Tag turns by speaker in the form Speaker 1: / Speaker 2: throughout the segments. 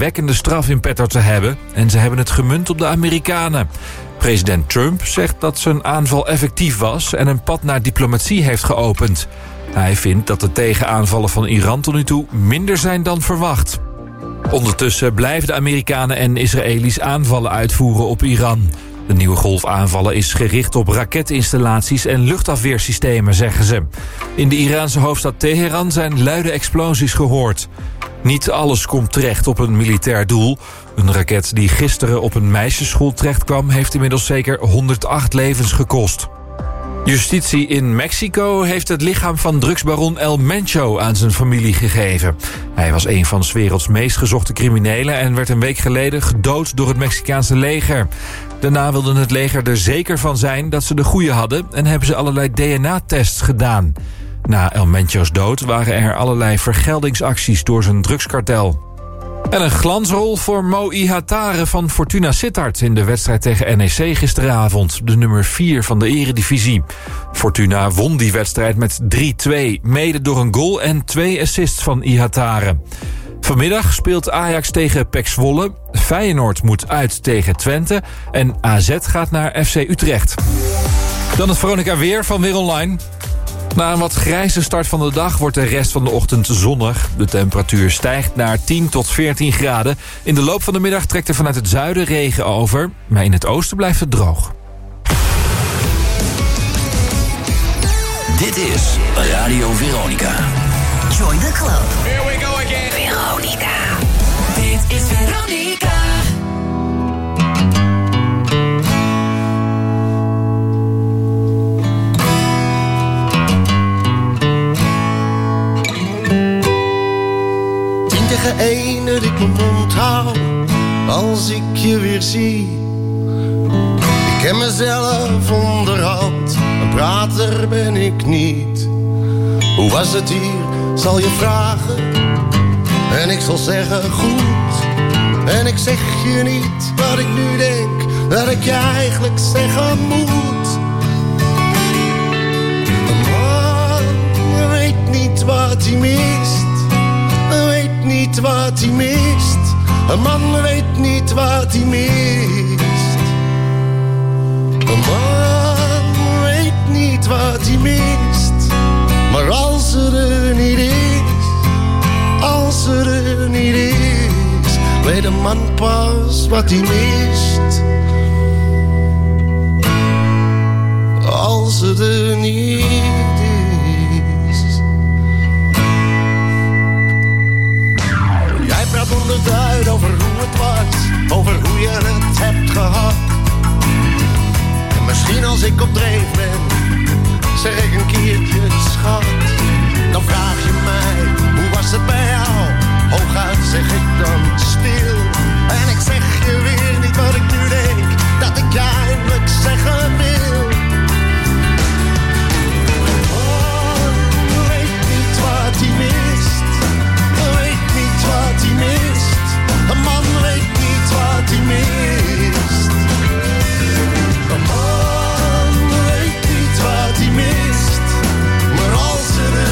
Speaker 1: wekkende straf in petto te hebben... en ze hebben het gemunt op de Amerikanen. President Trump zegt dat zijn aanval effectief was... en een pad naar diplomatie heeft geopend. Hij vindt dat de tegenaanvallen van Iran tot nu toe minder zijn dan verwacht. Ondertussen blijven de Amerikanen en Israëli's aanvallen uitvoeren op Iran. De nieuwe golf aanvallen is gericht op raketinstallaties en luchtafweersystemen, zeggen ze. In de Iraanse hoofdstad Teheran zijn luide explosies gehoord. Niet alles komt terecht op een militair doel. Een raket die gisteren op een meisjesschool terechtkwam... heeft inmiddels zeker 108 levens gekost. Justitie in Mexico heeft het lichaam van drugsbaron El Mencho aan zijn familie gegeven. Hij was een van 's werelds meest gezochte criminelen en werd een week geleden gedood door het Mexicaanse leger. Daarna wilde het leger er zeker van zijn dat ze de goede hadden en hebben ze allerlei DNA-tests gedaan. Na El Mencho's dood waren er allerlei vergeldingsacties door zijn drugskartel. En een glansrol voor Mo Ihatare van Fortuna Sittard... in de wedstrijd tegen NEC gisteravond, de nummer 4 van de eredivisie. Fortuna won die wedstrijd met 3-2, mede door een goal en twee assists van Ihatare. Vanmiddag speelt Ajax tegen PEC Zwolle, Feyenoord moet uit tegen Twente... en AZ gaat naar FC Utrecht. Dan het Veronica Weer van Weer Online. Na een wat grijze start van de dag wordt de rest van de ochtend zonnig. De temperatuur stijgt naar 10 tot 14 graden. In de loop van de middag trekt er vanuit het zuiden regen over. Maar in het oosten blijft het droog.
Speaker 2: Dit is Radio Veronica.
Speaker 3: Join the club.
Speaker 4: Here we go
Speaker 5: was het hier, zal je vragen. En ik zal zeggen goed. En ik zeg je niet wat ik nu denk, dat ik je eigenlijk zeggen moet. Een man weet niet wat hij mist weet niet wat hij mist. Een man weet niet wat hij mist. Een man weet niet wat hij mist. Maar als ze er niet is, als ze er niet is, weet een man pas wat hij mist. Als ze er niet is. Jij praat onderduid over hoe het was, over hoe je het hebt gehad. En misschien als ik op dreef ben, zeg ik een keertje schat. Dan vraag je mij, hoe was het bij jou? Hooguit zeg ik dan stil. En ik zeg je weer niet wat ik nu denk, dat ik je eindelijk zeggen wil. Oh, weet niet wat hij mist. Weet niet wat hij mist. Een man weet niet wat hij mist. Een man weet niet wat hij mist. Maar als er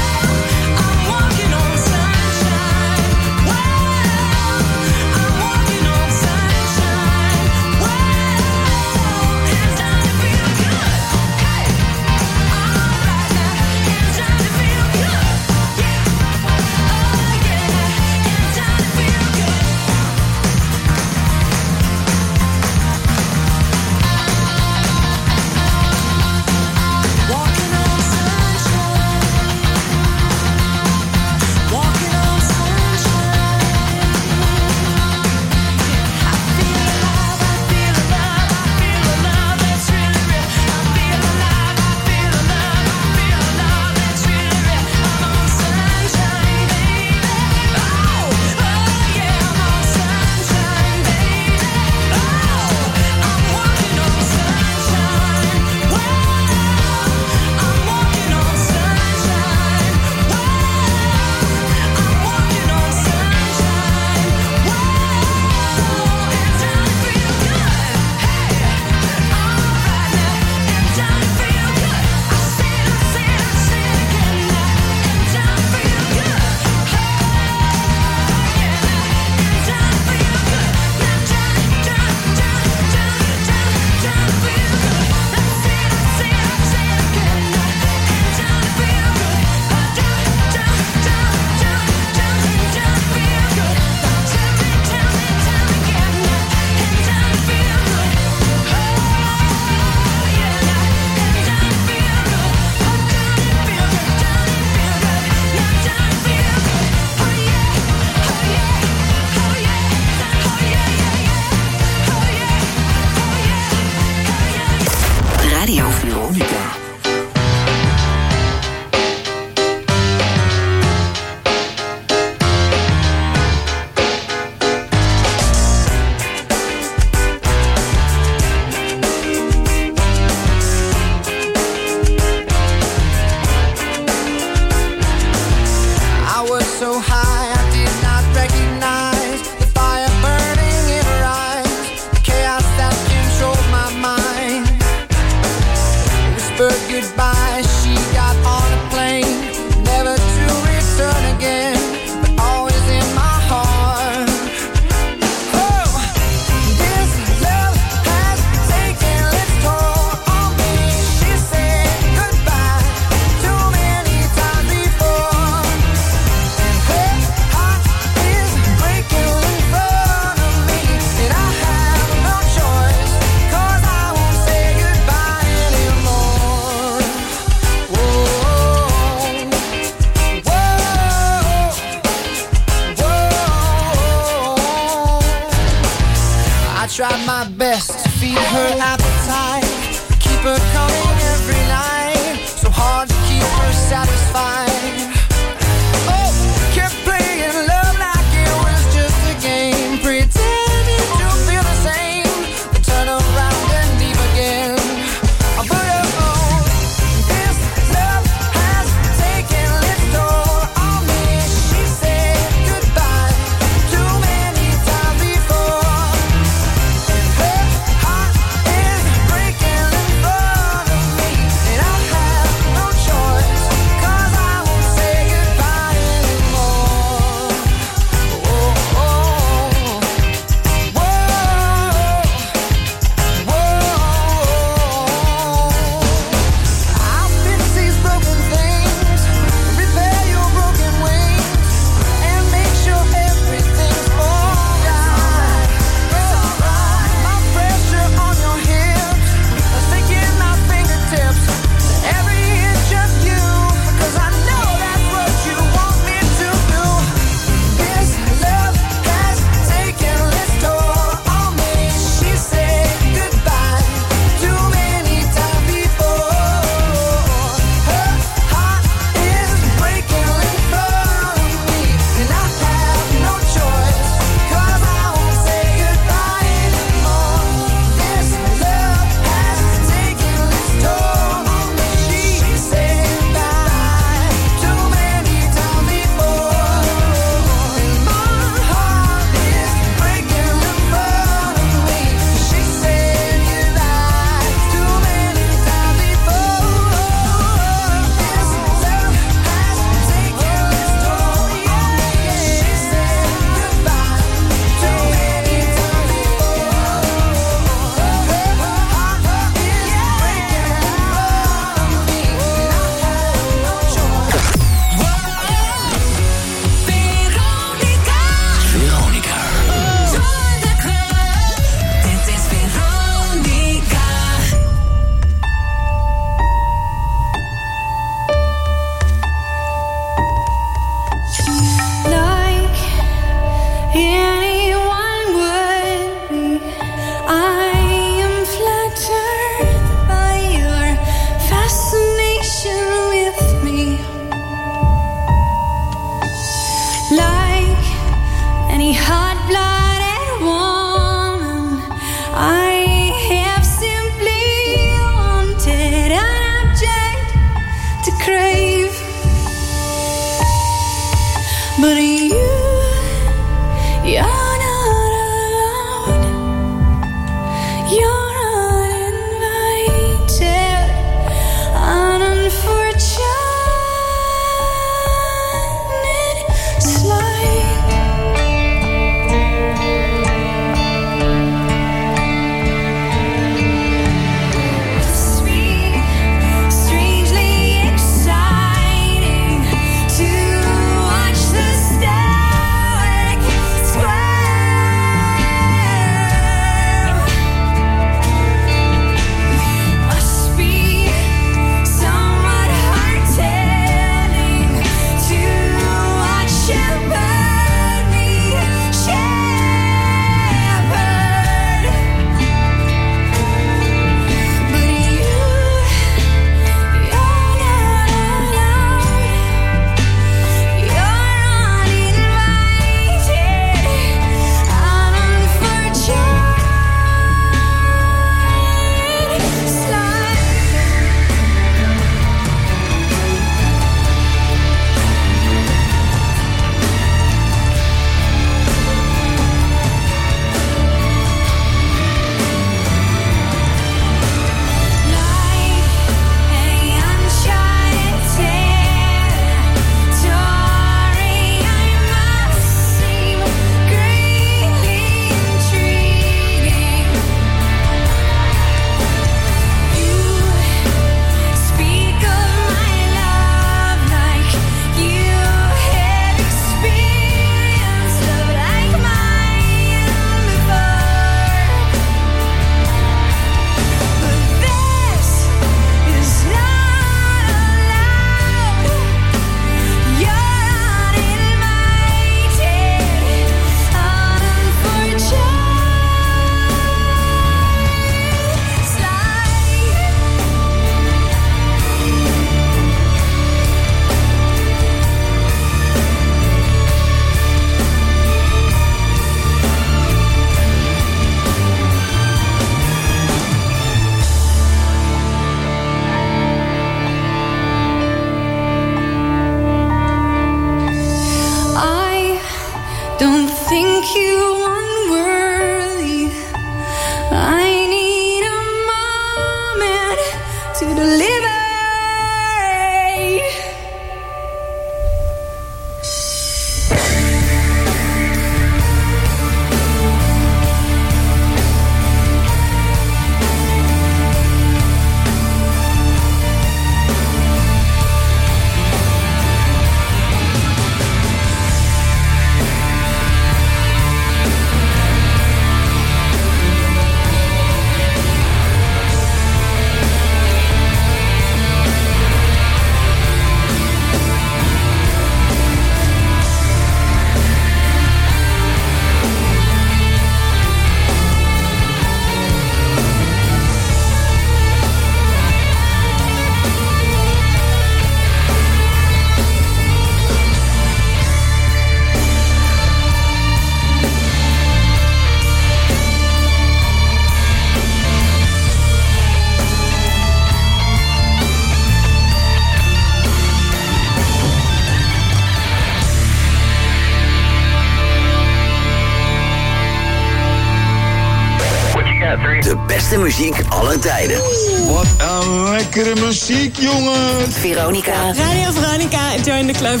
Speaker 2: beste muziek alle tijden.
Speaker 5: Wat een lekkere muziek, jongen.
Speaker 6: Veronica.
Speaker 7: Radio Veronica, join the club.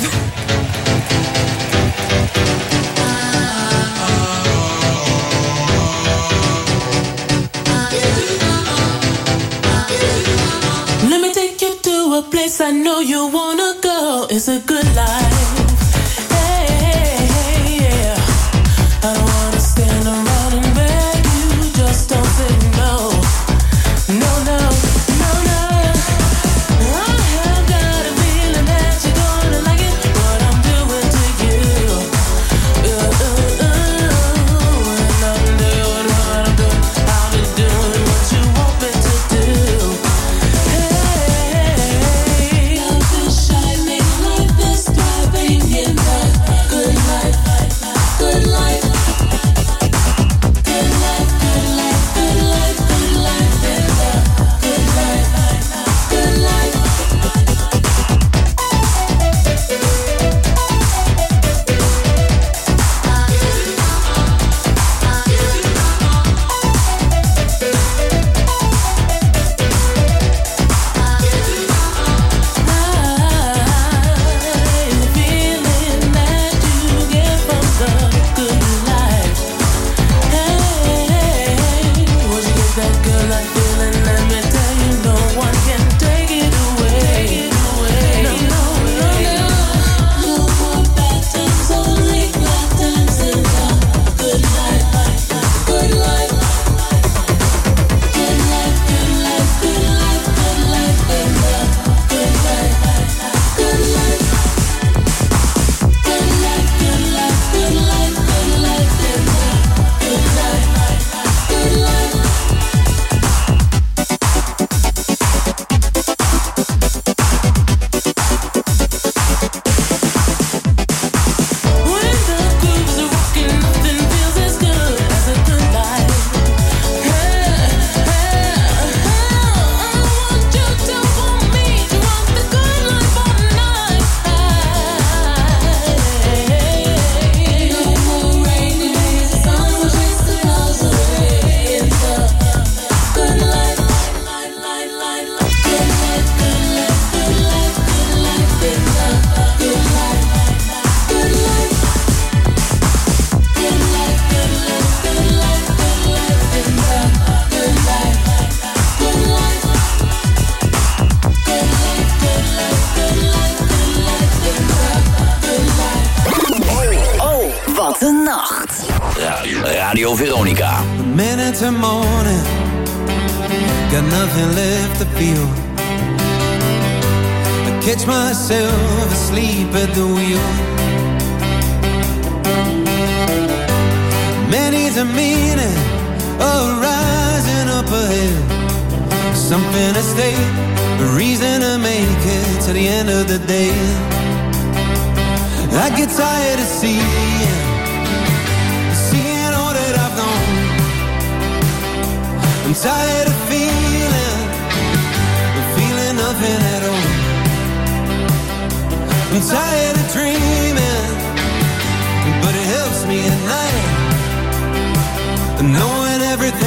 Speaker 8: Let me take you to a place I know you wanna go. It's a good life.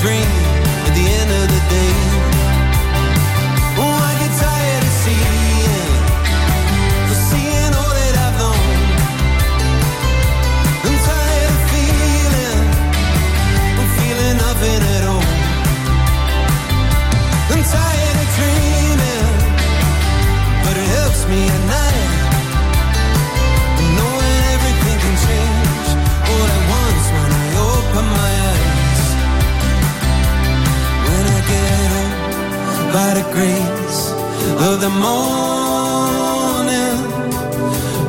Speaker 9: dream by the grace of the morning,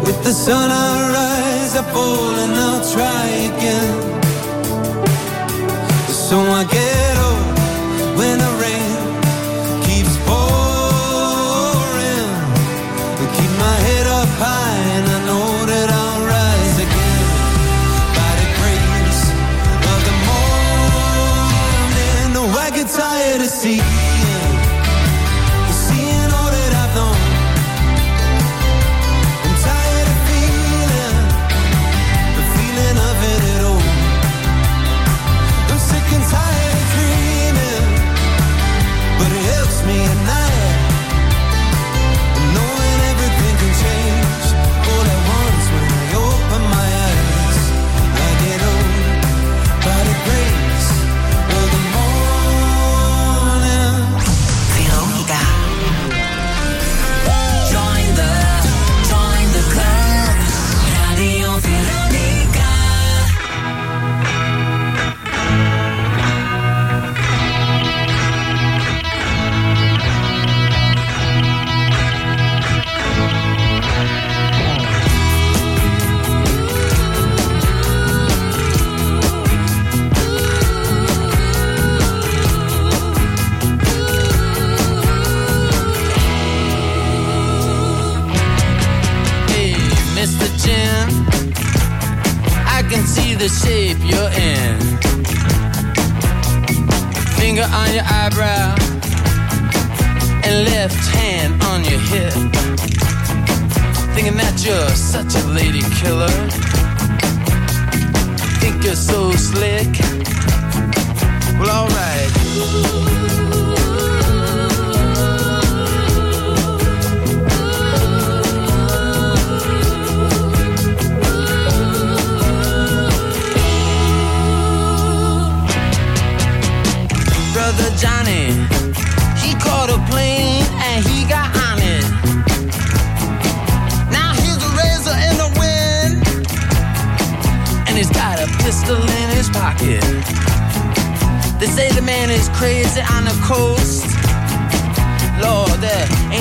Speaker 9: with the sun I rise, I fall and I'll try again. So I get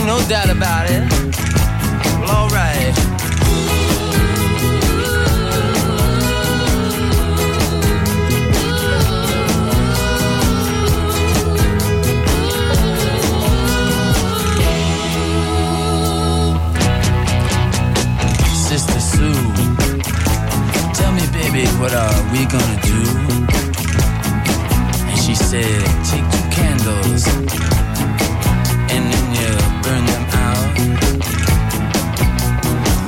Speaker 9: no
Speaker 10: doubt about it. Well, alright. Sister Sue, tell me, baby, what are we gonna do? And she said, take two candles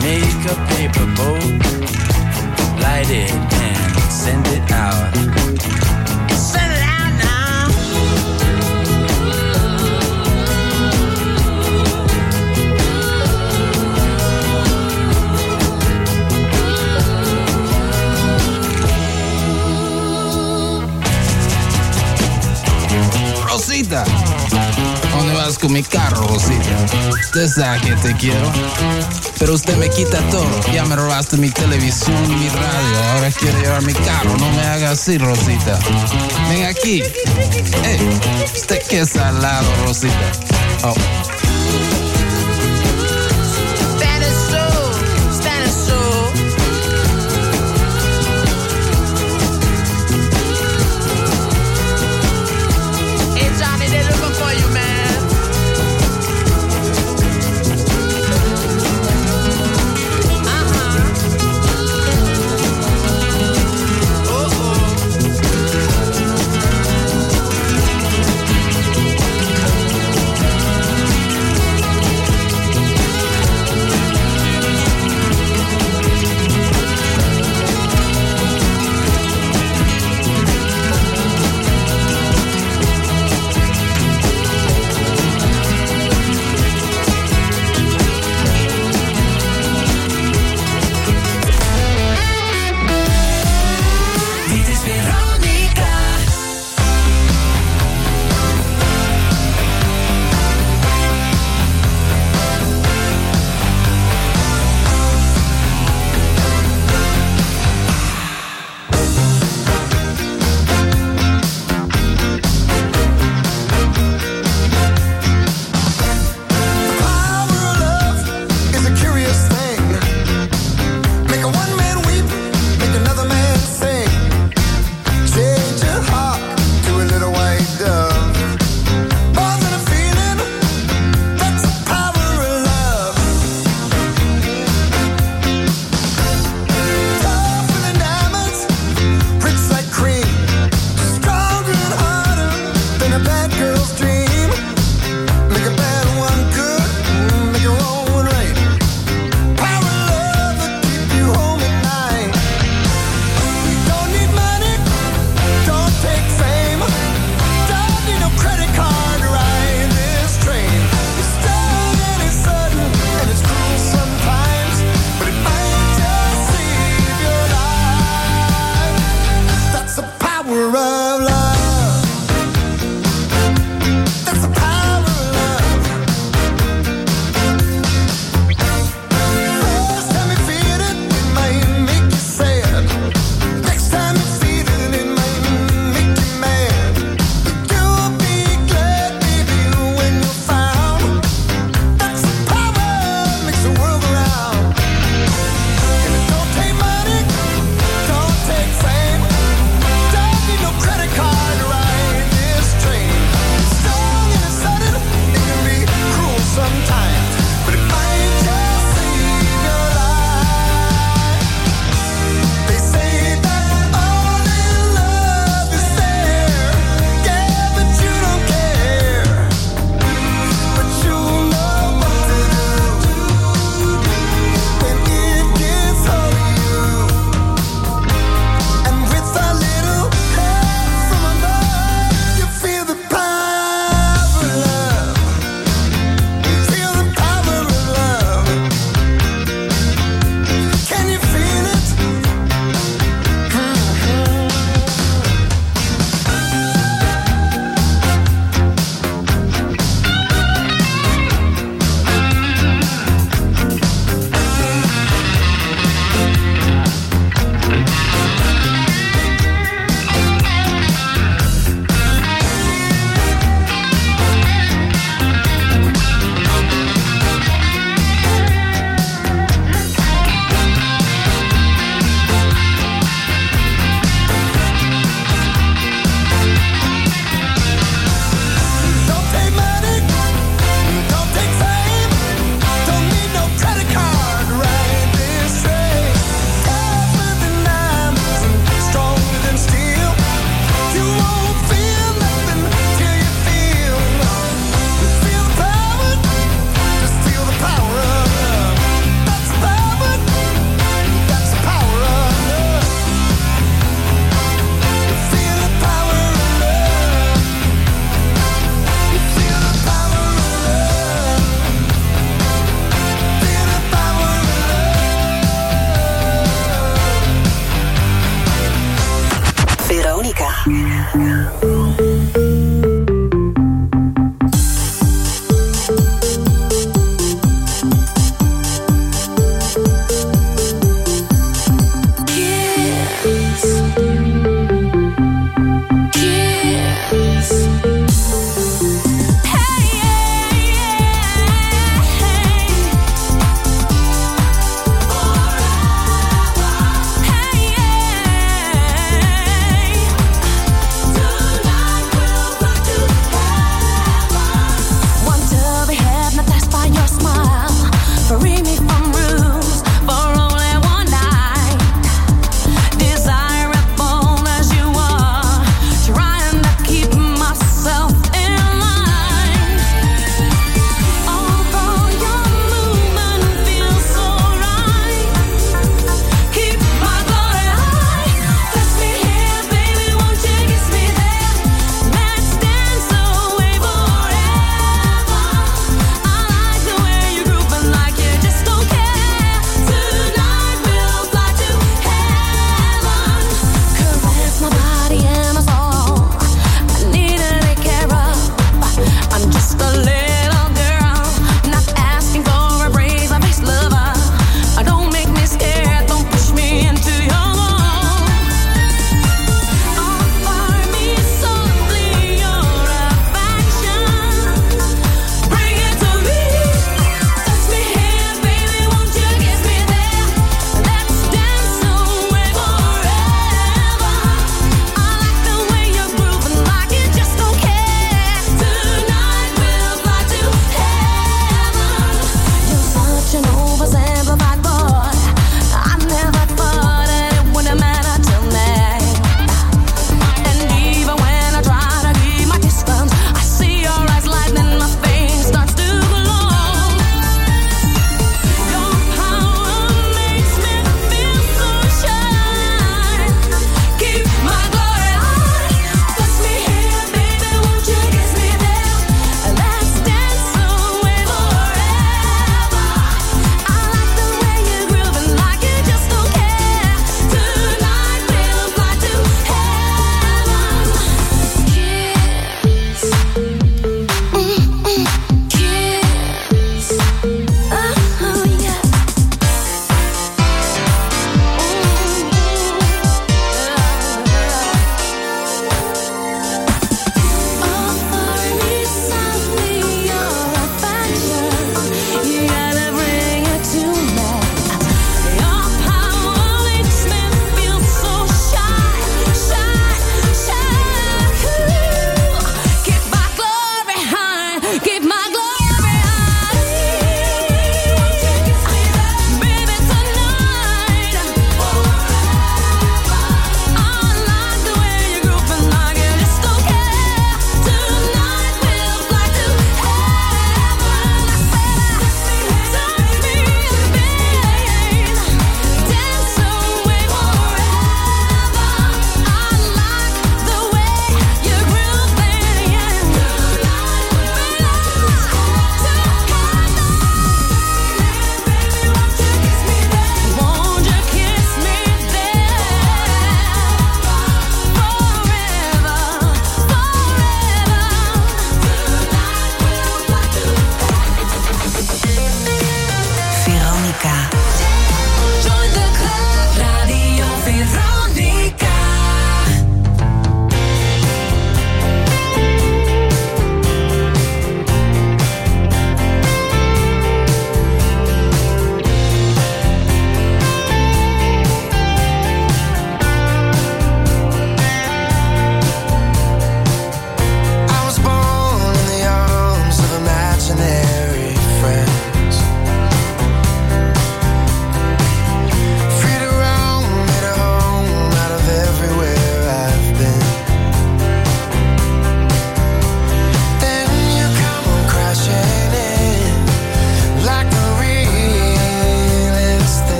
Speaker 10: Make a paper boat, light it and send it out. Send it out now.
Speaker 11: Rosita, ¿dónde vas con mi carro, Rosita? Usted sabe que te quiero, pero usted me quita todo. Ya me robaste mi televisión mi radio. Ahora quiere llevar mi carro. No me haga así, Rosita. Ven aquí. Ey, usted qué salado, Rosita. Oh.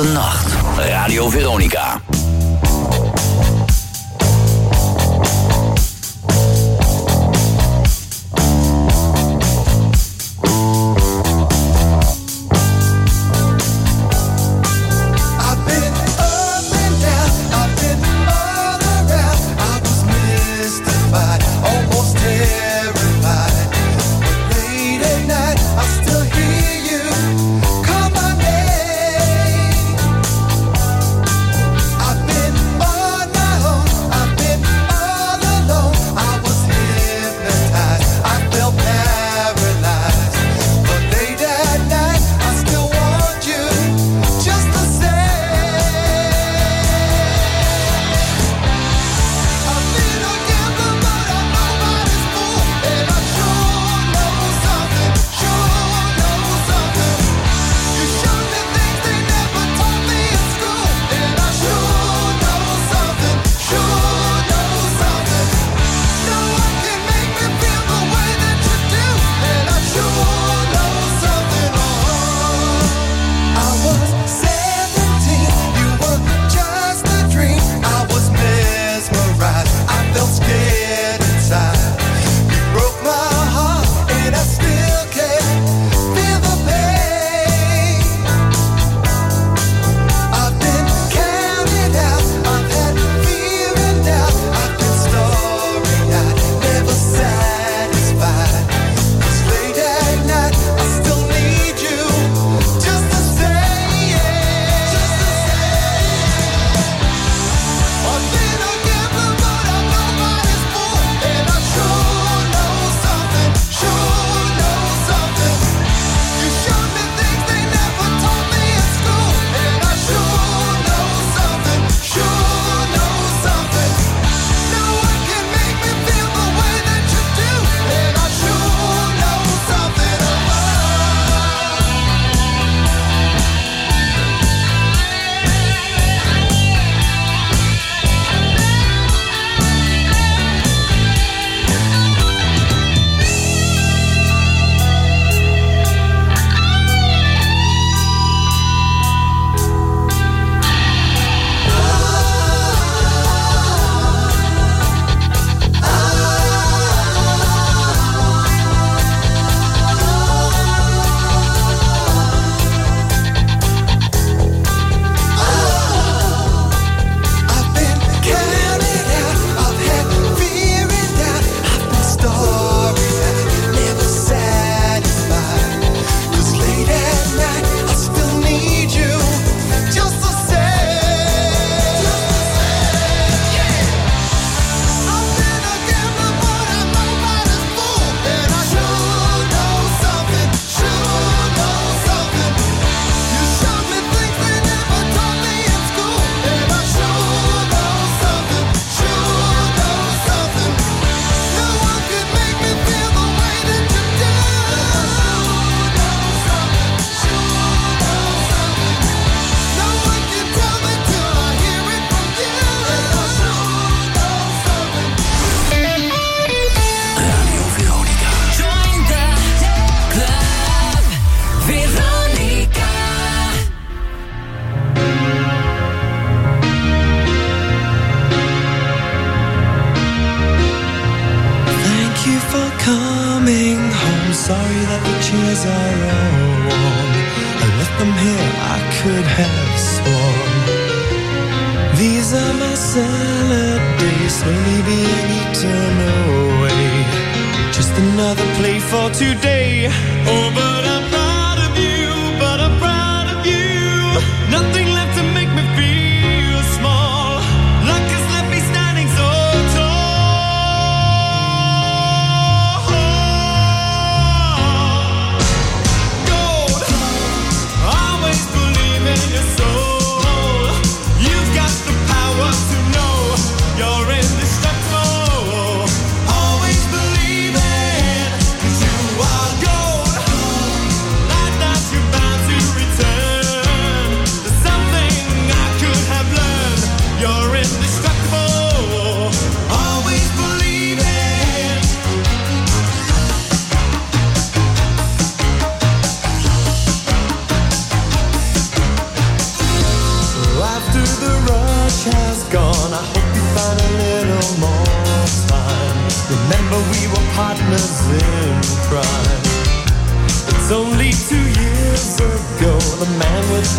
Speaker 9: Altın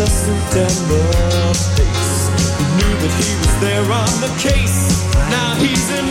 Speaker 9: a suit and a face. He knew that he was there on the case. Now he's in